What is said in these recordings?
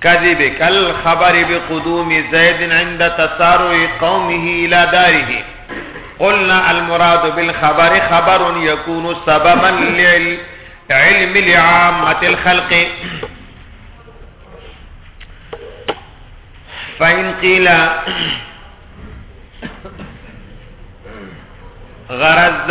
كذب كالخبر بقدوم زيد عند تسارع قومه إلى داره قلنا المراد بالخبر خبر يكون سببا لعلم لعامة الخلق فإن قيل غرض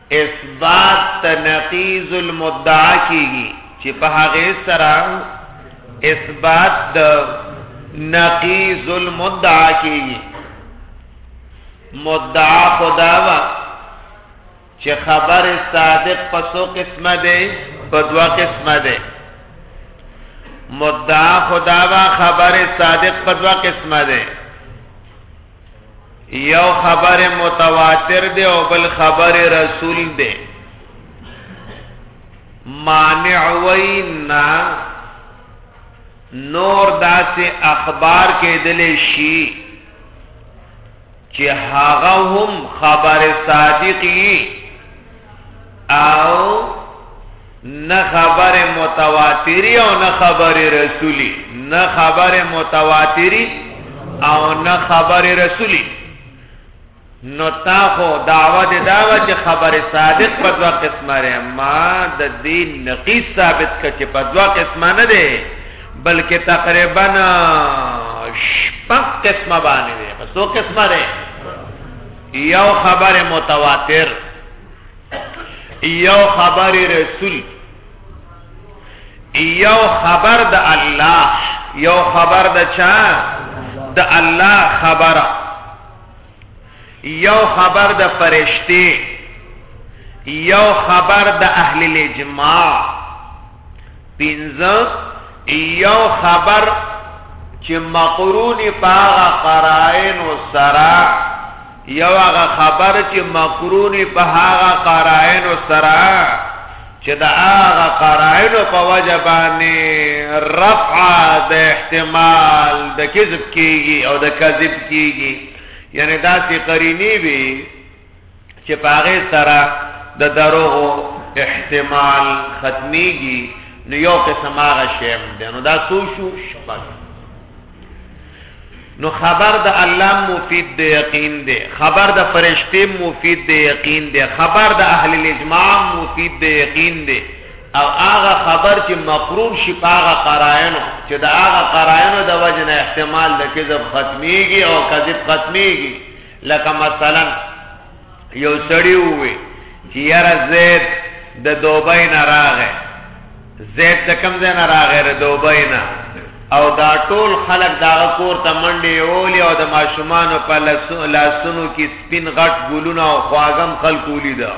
اثبات د نقیض المدعا کیږي چې په هغه سره اثبات د نقیض المدعا کیږي مدعا خدا وا چې خبر صادق په څو قسمه ده په دوا قسمه ده مدعا خدا وا خبر صادق په دوا قسمه ده یو خبر متواتر دی او بل خبر رسول دی مانع وینا نور داسې اخبار کې دلې شي چې هغه هم خبر صادقي او نه خبر متواتری او نه خبر رسولی نه خبر متواتری او نه خبر رسولی نو تا خو دعوه د دعوه چې خبر صادق په دوا قسمه لري ما د دې نقیص ثابت کړ چې په دوا قسمه نه دی بلکې تقریبا شپږ قسمه باندې دی په څو قسمه دی یو خبر متواتر یو خبر رسول یو خبر د الله یو خبر د چا د الله خبره یو خبر د فرشتي یو خبر د اهل الاجماع پنځه یو خبر چې مقرونی پاغه قرائن و سرا یو هغه خبر چې مقرونی په هغه قرائن سره چې دا هغه قرائن په وجه باندې رفع د احتمال د کذب کیږي او د کذب کیږي یعنی دا چې قرینی وي چې په هغه سره د دروغ احتمال ختميږي نو یو قسم هغه شی دی نو دا سوشو شپږ نو خبر د الله مفید دی یقین دی خبر د فرشتي مفید دی یقین دی خبر د اهل الاجماع مفید دی یقین دی او هغه خبر چې مقرون شي هغه قرائن چې د هغه قرائن د وجه نه احتمال د کذب ختميږي او کذب ختميږي لکه مثلا یو سړی ووی چې یاره زید د دوبۍ نه راغی زید د کم ځای نه راغی د دوبۍ نه او دا ټول خلک دا کور ته منډې اولی او د ماشومانو په لاسونو کې سپین غټ ګلونه او خواږم خلک ولیده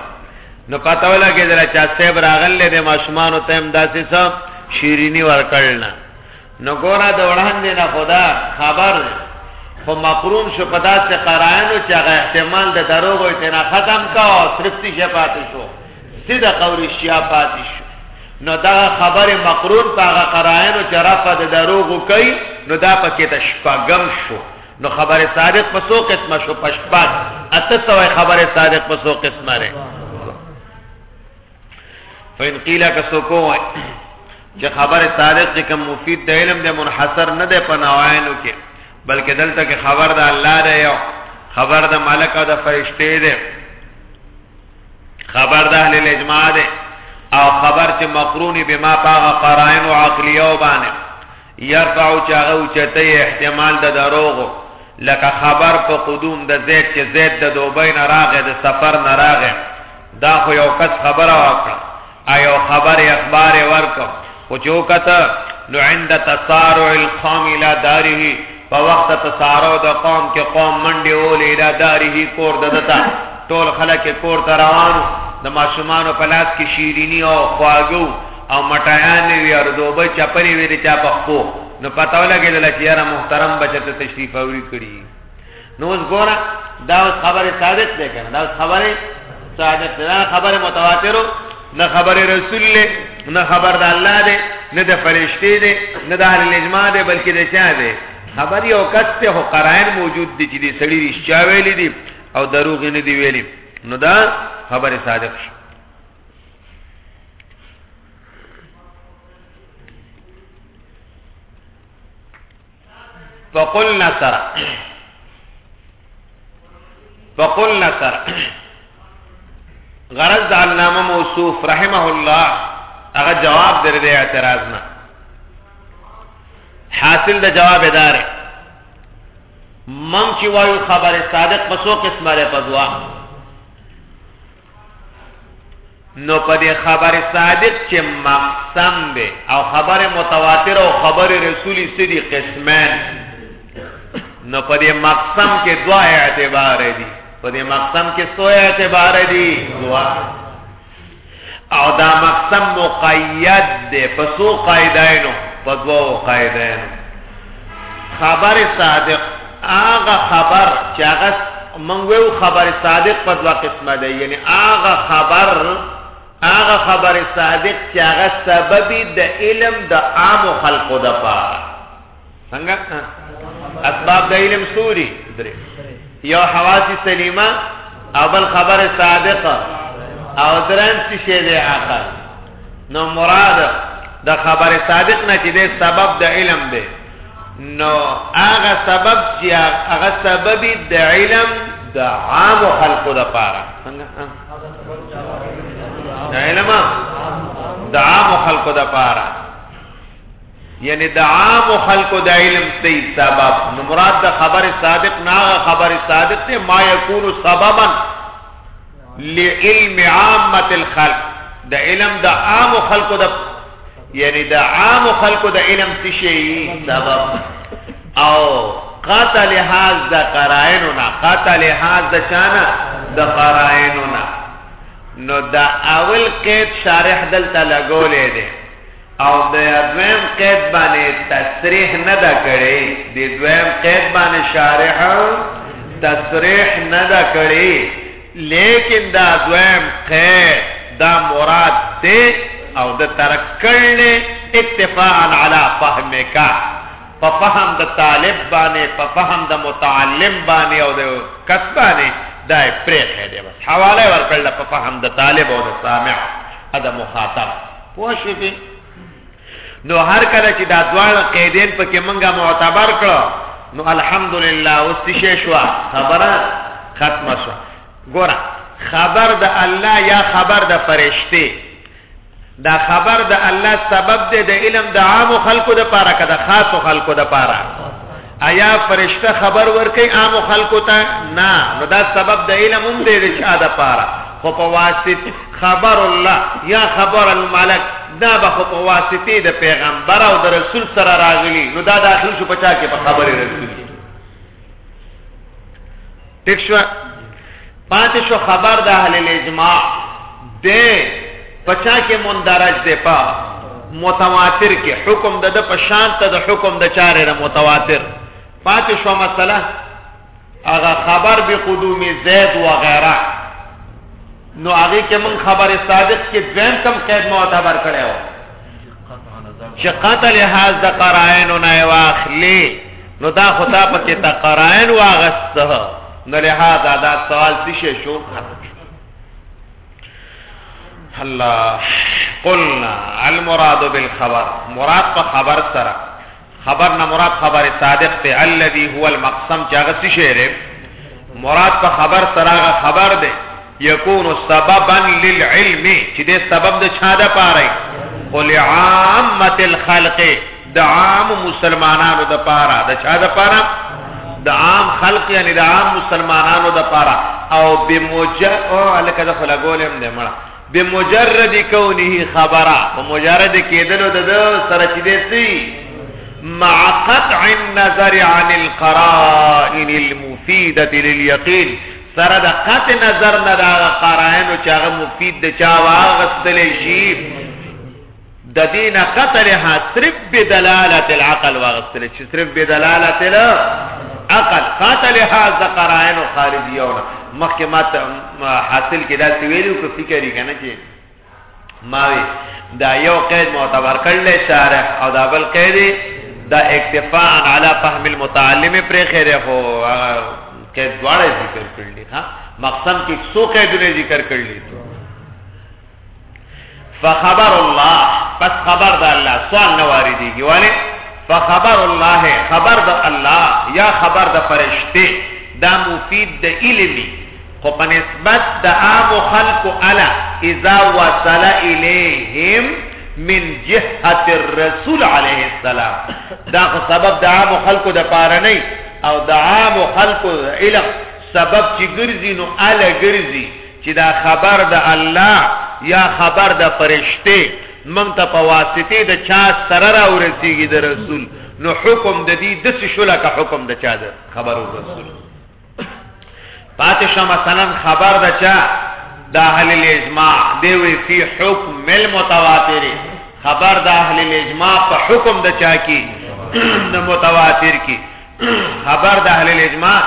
نو پته ولګېدله چې صاحب راغلی د ماشومانو ته هم داسې څه شیریني ورکړل نه نو ګوره د وړاندې نه خو دا خبر دی خو مقرون شو په داسې قرائنو چې هغه احتمال د دروغو یې ترېنه ختم کا او صرف تیشه پاتې شو صدق او رښتیا پاتې شو نو دا خبرې مقرون په هغه قرائنو چې رفع د دروغو کوي نو دا پکې د شپږم شو نو خبر صادق په څو قسمه شو په شپږ اته سوه خبر صادق په څو قسمه لري فإن قيل كسوكو چې خبر تاریخ چې کوم مفید د علم د منحصر نه ده په نواینو کې بلکې دلته کې خبر د الله ده یو خبر د ملک او د فرشته ده خبر د اهل الاجماع ده او خبر چې مقرونی بما پاغه قرائن او عقلیه باندې یرفعو چې هغه اوچته یې احتمال د دروغو لکه خبر په قدوم د زید چې زید د دوبۍ نه راغی د سفر نه راغی دا خو یو کس خبره وکړه ایو خبر اخبار ورکړ خو چې وکته نو عند تسارع القوم الى داره په وخت تسارو د قوم کې قوم منډې اولې اله داره کور د دتا ټول خلک کور ته روانو د ماشومانو په لاس کې شیرینی او خواږو او مټایان وی او دوبه چپلې وی د چا په خو نو پته ولګېدل چې یاره محترم بچ ته تشریف اوري کړی نو اوس ګوره دا خبره ثابت ده کنه دا خبره ثابت ده خبره متواترو نه خبر رسول له نه خبر د الله دی نه د فرشتي دی نه د اهل الاجماع دی بلکې د چا دی خبر یو کس ته هو قرائن موجود دي چې د سړي رښتیا ویلي دي او دروغ نه دی ویلي نو دا خبر صادق شي فقل نصر فقل نصر غرض د علامه موصوف رحمه الله هغه جواب درې اعتراض نه حاصل د جواب ادارې من چې وایو خبره صادق په څو قسمه لري په دوا نو په دې خبر صادق چې مقسم دی او خبر متواتر او خبر رسولي سدي قسمان نو په دې مقسم کې دوا اعتبار دي په دې مقسم کې سو اعتبار دي دوا او دا مقسم مقید دی په سو قاعدینو په دوو قاعدینو خبر صادق هغه خبر چې هغه مونږ ویو خبر صادق په دوا قسمه ده یعنی هغه خبر هغه خبر صادق چې هغه سبب د علم د عام خلقو د پاره څنګه اسباب د علم سوري درې یو حواسی سلیمه اول خبر صادق او درم څه شی دی عقل نو مراد د خبر صادق نه چې د سبب د علم دی نو هغه سبب چې هغه سبب د علم د عام خلقو د پاره څنګه د علم د عام خلقو د پاره یعنی د عام خلقو د علم ته سبب نو مراد د خبر صادق نه خبر صادق ته ما یکون سببا لعلم عامه الخلق د علم د عام خلقو د یعنی د عام خلقو د علم څه شي سبب او قتل هاذ د قرائننا قتل هاذ د چانا د قرائننا نو دا اول قید شارح دلته لګولې ده او د دویم قید باندې تصریح نه دا کړي د دویم قید باندې شارح تصریح نه دا کړي لیکن دا دویم قید دا مراد دی او د ترک کړل اتفاقا علی فهمک په فهم د طالب باندې په فهم د متعلم باندې او د کسبانه دا پرې خېده بس حواله ورکړل په فهم د طالب او د سامع ادا مخاطب پوه شو دې نو هر کله چې دا دواړه قیدین په کې منګه معتبر کړو نو الحمدلله اوس څه شو خبره ختمه شو ګوره خبر د الله یا خبر د فرشته دا خبر د الله سبب دی د علم د عام خلکو د پاره کده خاص خلکو د پاره ایا فرشته خبر ورکوي عامو خلکو ته؟ نه، نو دا سبب د علم هم دی د چا دپاره؟ خو په واسطې، خبر الله یا خبر الملک، دا به خو په واسطې د پیغمبر او د رسول سره راغلي، نو دا داخل شو په چا کې؟ په خبر رسول کې. ټیک شو پاتې شو خبر د اهل الاجماع د پچا کې مندرج دی په متواتر کې حکم د د پشان ته د حکم د چاره را متواتر پاتې شو مسله هغه خبر به قدوم زید و غیره نو هغه کې من خبر صادق کې دویم کم قید معتبر کړو چې قطع لحاظ د قرائنو نه واخلي نو دا خدا په کې د قرائن واغسته نو لحاظ دا سوال څه شو الله قلنا المراد بالخبر مراد په خبر سره خبر نه مراد خبر صادق ته الذي هو المقسم چې هغه څه شی دی مراد په خبر سره هغه خبر دی یکون سببا للعلم چې دې سبب د چا ده پاره قل عامه الخلق د عام مسلمانانو د پاره د چا د پاره د عام خلق یعنی د عام مسلمانانو د پاره او بموجب او لکه د خلګولم نه مړه بمجرد کونه خبره په مجرد کېدلو د سره چې دې مع قطع النظر عن القرائن المفيده لليقين سره د قطع نظر نه دا قرائن چې هغه مفید د چا واغستل شي د دین قتلها صرف بدلالت العقل واغستل چې صرف بدلالت العقل قتلها ذقرائن خارجیون محکمات حاصل کې دا ویلو کو فکرې کنه چې ماوي دا یو قید معتبر کړل شارح او دا بل قید دا اکتفاء علی فهم المتعلم پر خیره هو قید دواړه ذکر کړل ها مقسم کې څو قیدونه ذکر کړل فخبر الله پس خبر د الله سوال نه واردېږي ولی فخبر الله خبر د الله یا خبر د فرشته دا مفید د علمي خو په نسبت د عام خلق الا اذا وصل اليهم من جهه الرسول عليه السلام دا خو سبب د عام خلق د پاره نه او د عام خلق علم سبب چې ګرځي نو الا ګرځي چې دا خبر د الله یا خبر د فرشته موږ ته په واسطه د چا سره را ورسیږي د رسول نو حکم د دې د څه شولا کا حکم د چا ده خبر رسول پاتشا مثلا خبر د چا د اهل الاجماع دی وی فی حکم مل متواتر خبر د اهل الاجماع په حکم د چا کی د متواتر کی خبر د اهل الاجماع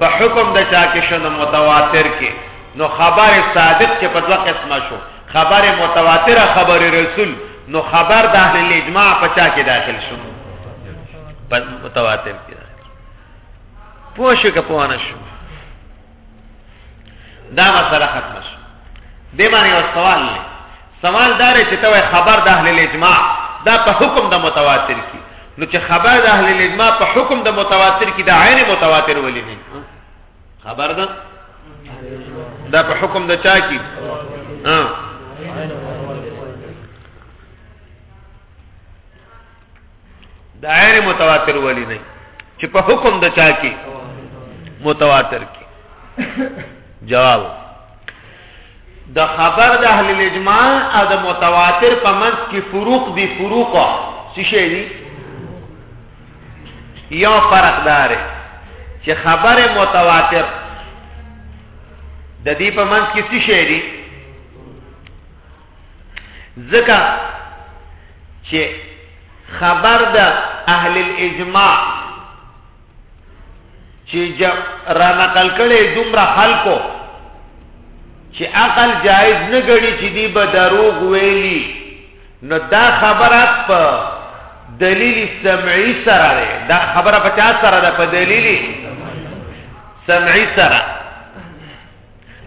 په حکم د چا کې شنو متواتر کې نو خبر صادق چې په دوه قسمه شو خبر متواتر خبر رسول نو خبر د اهل الاجماع په چا کې داخل شو په متواتر کې داخل پوه شو که پوه نه شو دا مسله ختمه شو دې باندې یو سوال لري سوال دا لري چې ته خبر د اهل الاجماع دا په حکم د متواتر کې نو چې خبر د اهل الاجماع په حکم د متواتر کې د عین متواتر ولې نه خبر ده دا په حکم د چا کې ها دا غیر متواتر ولی نه چې په حکم د چا کې متواتر کې جواب د خبر د اهل الاجماع او د متواتر په منځ کې فروق دي فروق څه شي دي یو فرق دار چې خبر متواتر د دې په منځ کې څه شي دي ځکه چې خبر د اهل الاجماع چې را نقل کړي دومره خلکو چې عقل جایز نه ګڼي چې دی به دروغ ویلي نو دا خبره په دلیل سمعي سره ده دا خبره په چا سره ده په دلیل سمعي سره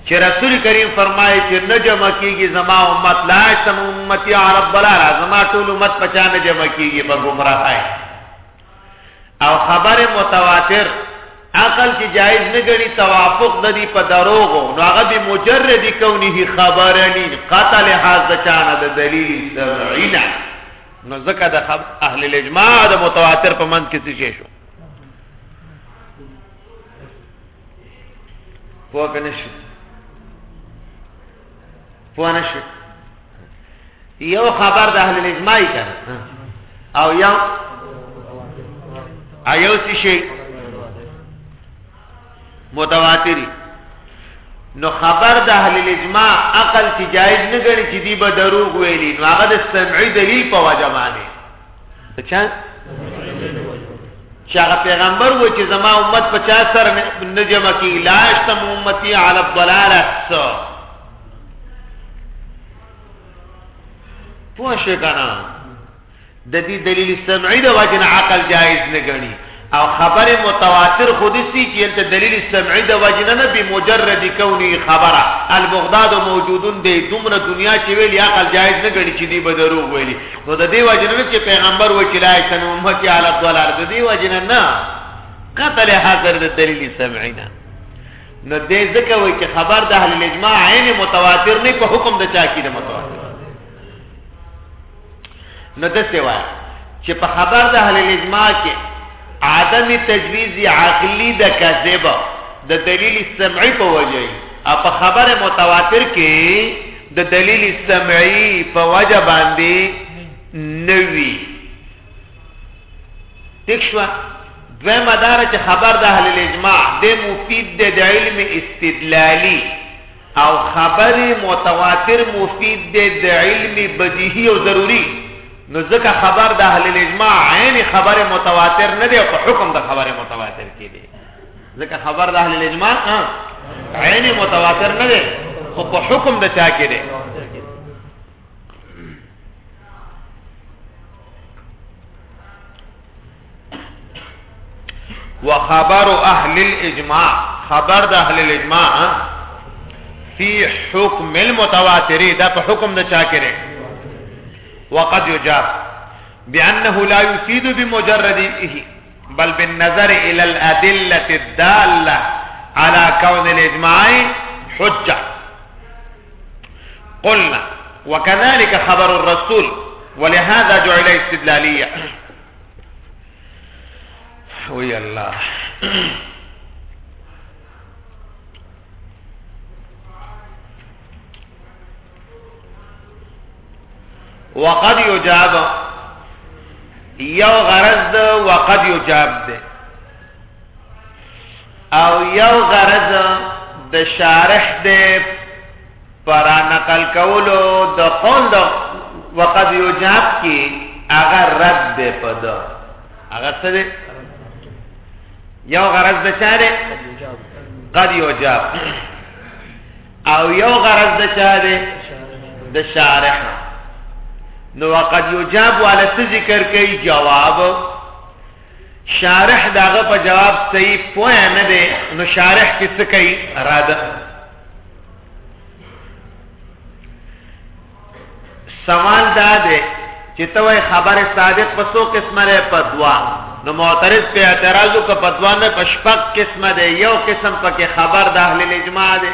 چې رسول کریم فرمایي چې نه جمع کیږي زما امت لا تم امتی عرب بلا زما ټول امت پچا نه جمع کیږي په گمراهی او خبر متواتر عقل چې جایز نه غړي توافق د دې په دروغو نو هغه به مجرد کونه خبرني قتل حاضر چانه د دلیل سمعینا نو ځکه د اهل الاجماع د متواتر په منځ کې څه شو پوه کنه شو پوه نه شو یو خبر د اهل الاجماع کنه او یو ایو څه شي متواتری نو خبر د اهل الاجماع عقل چې جایز نه ګڼي چې دی به دروغ ویلي نو هغه د سمعي دلیل په وجه باندې چا چې هغه پیغمبر و چې زما امت په چا سره نه جمع کی لاش تم امتی علی الضلاله سو پوه شو کنه د دې دلیل سمعي د وجه عقل جایز نه غني او خبر متواتر خو دسی چی هلته دلیل سمعی د وجی نه نه بمجرد کونه خبره البغداد موجودون دی دومره دنیا چی ویلی عقل جایز نه ګڼی چی دی به دروغ ویلی نو د دی وجی نه چی پیغمبر و چی لای سن امتی علی الضلال د دی وجی نه نه قتل حاضر د دلیل سمعی نه نو دې ځکه وای چې خبر د اهل الاجماع عین متواتر نه په حکم د چا کې د متواتر نو دسې وایه چې په خبر د اهل الاجماع کې عدم تجویز عقلی د کذب د دلیل سمعي په وجه او په خبر متواتر کې د دلیل سمعي په وجه باندې نوي تښوا دوی مدار چې خبر د اهل الاجماع د مفید د علم استدلالی او خبر متواتر مفید دی د علم بدیهی او ضروری نو ځکه خبر د اهل الاجماع عین خبر متواتر نه دی او په حکم د خبر متواتر کې دی ځکه خبر د اهل الاجماع عین متواتر نه دی خو په حکم د چا کې دی وخبر اهل الاجماع خبر د اهل الاجماع فی حکم المتواتر دا په حکم د چا کې دی وقد يجاب بأنه لا يفيد بمجرده إيه، بل بالنظر إلى الأدلة الدالة على كون الإجماع حجة قلنا وكذلك خبر الرسول ولهذا جعل استدلالية وی الله وقد یجاب یو غرض ده وقد یجاب ده او یو غرض د شارح ده پر نقل کولو د قول د وقد یجاب کی هغه رد ده په ده هغه څه ده یو غرض د چاره قد یجاب او یو غرض د چاره د شارح نو وقد یجاب ولا ذکر کوي جواب شارح د هغه په جواب صحیح پوه نه دی نو شارح کې څه کوي اراده سوال دا دی چې ته وای خبره صادق په څو قسمه لري په دوا نو معترض په اعتراض او په دوا نه په شپږ قسمه دی یو قسم پکې خبر د اهل الاجماع دی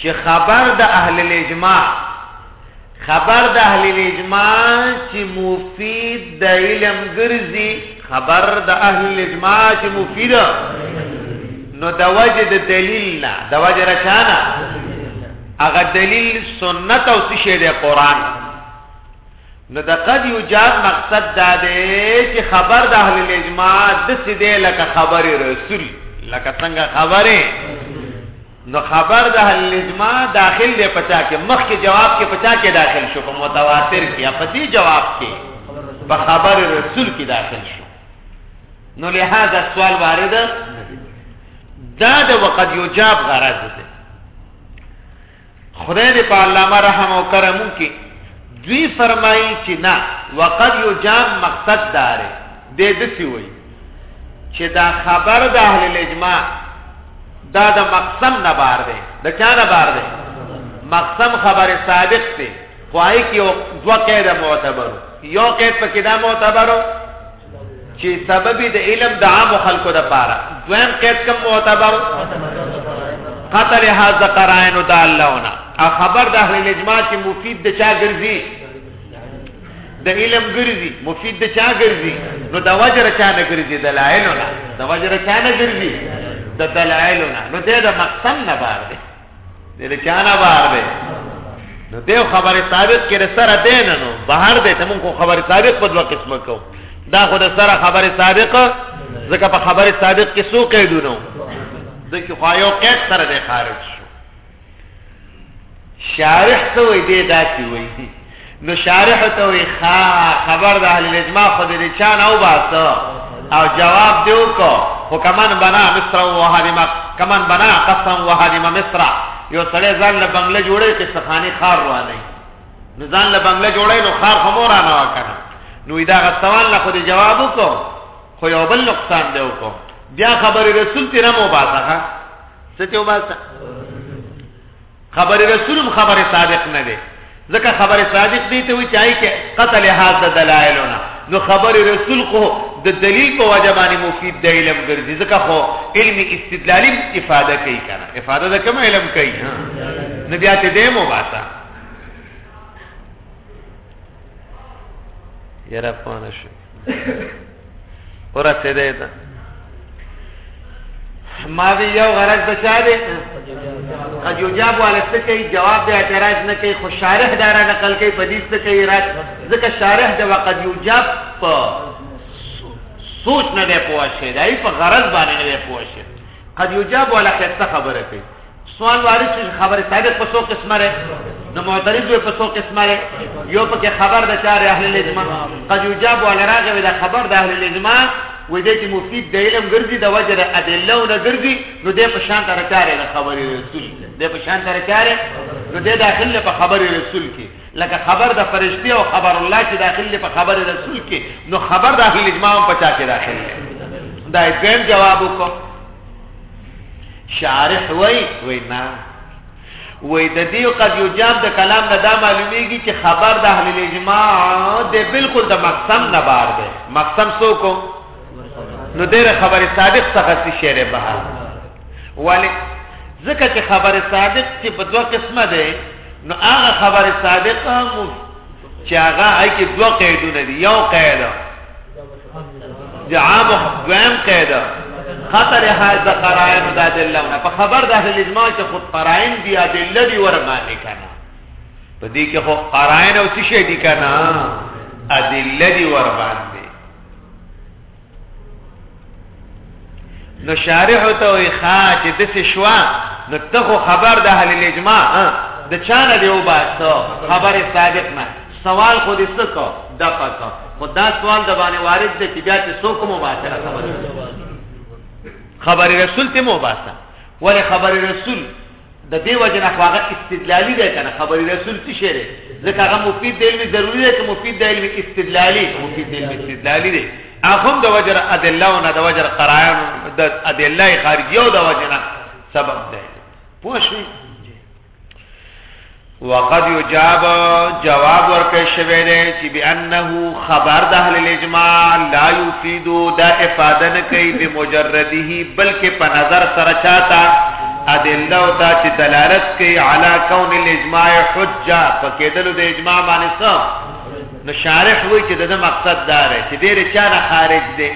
چې خبر د اهل الاجماع خبر د اهل الاجماع چې مفید د علم ګرځي خبر د اهل الاجماع چې مفید نو د وجه د دلیل نه د وجه رچانا هغه دلیل سنت او څه دی قران نو د قد یجاب مقصد دا دی چې خبر د اهل الاجماع دسې دی لکه خبر رسول لکه څنګه خبره نو خبر د اهل الاجماع داخل دی پچا کې مخ کې جواب کې پچا کې داخل شو په متواتر کې یا په دې جواب کې په خبر رسول کې داخل شو نو لہذا سوال وارد دا د وقد یجاب غرض دی خدای دې په علامه رحم او کرم وکړي دوی فرمایي چې نه وقد یجام مقصد دار دې دسی وي چې دا خبر د اهل الاجماع دا د مقسم نه بار دی د چا نه بار دی مقسم خبر صادق دی خوای کې دوه قید معتبر یو قید په کې دا معتبر چی سببی د علم د عام خلکو د پاره دویم قید کم معتبر قتل هاذ قرائن د اللهونه ا خبر د اهل الاجماع چې مفید د چا ګرځي د علم ګرځي مفید د چا ګرځي نو د وجر چا نه ګرځي دلایلونه د وجر چا نه ګرځي د دلایلونه نو د مقصد نه بار دی دې چانه بهر دی نو دیو خبره ثابت کړي سره دین نو بهر دی ته مونږ خبره ثابت په دوه قسمه کو دا خو د سره خبره سابق ځکه په خبره سابق کې سو قیدونه ځکه خو یو قید سره دی خارج شو شارح څه وې دې دا کی وې نو شارح ته وی خا خبر د اهل الاجماع خو دې چا نه وباسه او جواب دیو کو خو کمن بنا مصر او هدم کمن بنا قصرا وهدم مصر یو سړی ځان له بنگله جوړې کې سخانی خار رواني نو ځان له بنگله جوړې نو خار خو مور نه وکړه نو دا غسوال نه خو دې جواب کو خو یو بل نقصان دیو کو بیا خبر رسول تیرمو باسه ستیو باسه خبر رسول هم خبر صادق نه دی ځکه خبر صادق دی ته وی چای کې قتل هاذ د دلایلونه نو خبر رسول خو د دلیل په وجه باندې مفید د علم ګرځي ځکه خو علم استدلالی افاده کوي کنه افاده د کوم علم کوي نه بیا ته دې مو باسا یاره پانه شو ورسېدې ده ما دې یو غرض د چا دی قد یجاب والسته کوي جواب د اعتراض نه کوي خو شارح دا را نقل کوي په دې څه کوي راځ ځکه شارح د وقد یجاب په سوچ نه دی پوه شي دای په غرض باندې نه دی پوه شي قد یجاب ولا خسته خبره کوي سوال وارد شي خبره صادق په څو قسمه لري نو معترض یو په څو قسمه لري یو پکې خبر د چاره اهل لزمه قد یجاب ولا راغه ولا خبر د اهل لزمه وې دې چې مفید د علم ګرځي د وجه د ادله او ګرځي نو دې په شان تر چاره د خبرې رسول دې په شان تر چاره نو دې داخله په خبرې رسول کې لکه خبر د فرشتي او خبر الله چې داخل دی په خبر رسول کې نو خبر د اهل اجماع هم پچا کې داخل دی دا دویم جواب وکړو شارح وای وای نه وای د دې قد یو جواب د کلام نه دا معلومیږي چې خبر د اهل اجماع د بالکل د مقسم نه بار دی مقسم څوک نو دغه خبره صادق څخه شعر بهر ولی ځکه چې خبر صادق چې په دوه قسمه ده نو هغه خبر صادق هم چې هغه هي کې دوه قیدونه دي یو قید د عام دویم قید خطر حال د قرائن د ادلهونه په خبر د اهل اجماع چې خود قرائن دی ادله دی ورمانه کنه په دې کې خو قرائن او څه شي دي کنه ادله دی ورمانه نو شارح ته وي ښا چې د څه شوا نو ته خو خبر د اهل الاجماع د چانه دی وباسو خبره صادق نه سوال خو دې سکو د پکو خدا سوال د باندې وارد دی چې بیا ته سو کوم واسه خبره خبر رسول ته مو باسه ولې خبر رسول د دې وجه نه خو هغه استدلالي دی کنه خبري رسول څه شی دی ځکه هغه مفید د علم ضروري دی که مفید د علم استدلالي مفید د علم استدلالي دی هغه د وجه ادله او نه د وجه قرائن د ادله خارجي او د وجه نه سبب دی پوه شئ وقد یجاب جواب ورکړی شوی دی چې بانه خبر د اهل الاجماع لا یفید دا افاده نه کوي بمجرده بلکې په نظر سره چاته ادله او تا چې دلالت کوي علی کون الاجماع حجه فکیدل د اجماع باندې سم نو شارح وایي چې د مقصد دا دی چې ډیر چا نه خارج دی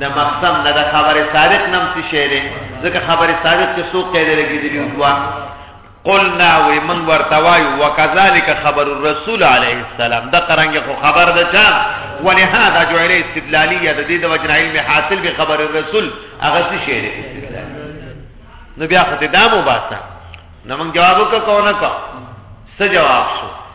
د مقصد نه د خبره صادق نم څه شی دی ځکه خبره صادق څه سوق کېدل کېدلی وو قلنا وی من ورتوایو وکذالک خبر الرسول علیه السلام د قرنګ خو خبر د چا ولهذا جعل استدلالیه د دې د وجه علم حاصل به خبر الرسول هغه څه شی دی نو بیا خو ته دا مو باسه نو موږ جواب وکړو نه کو څه جواب شو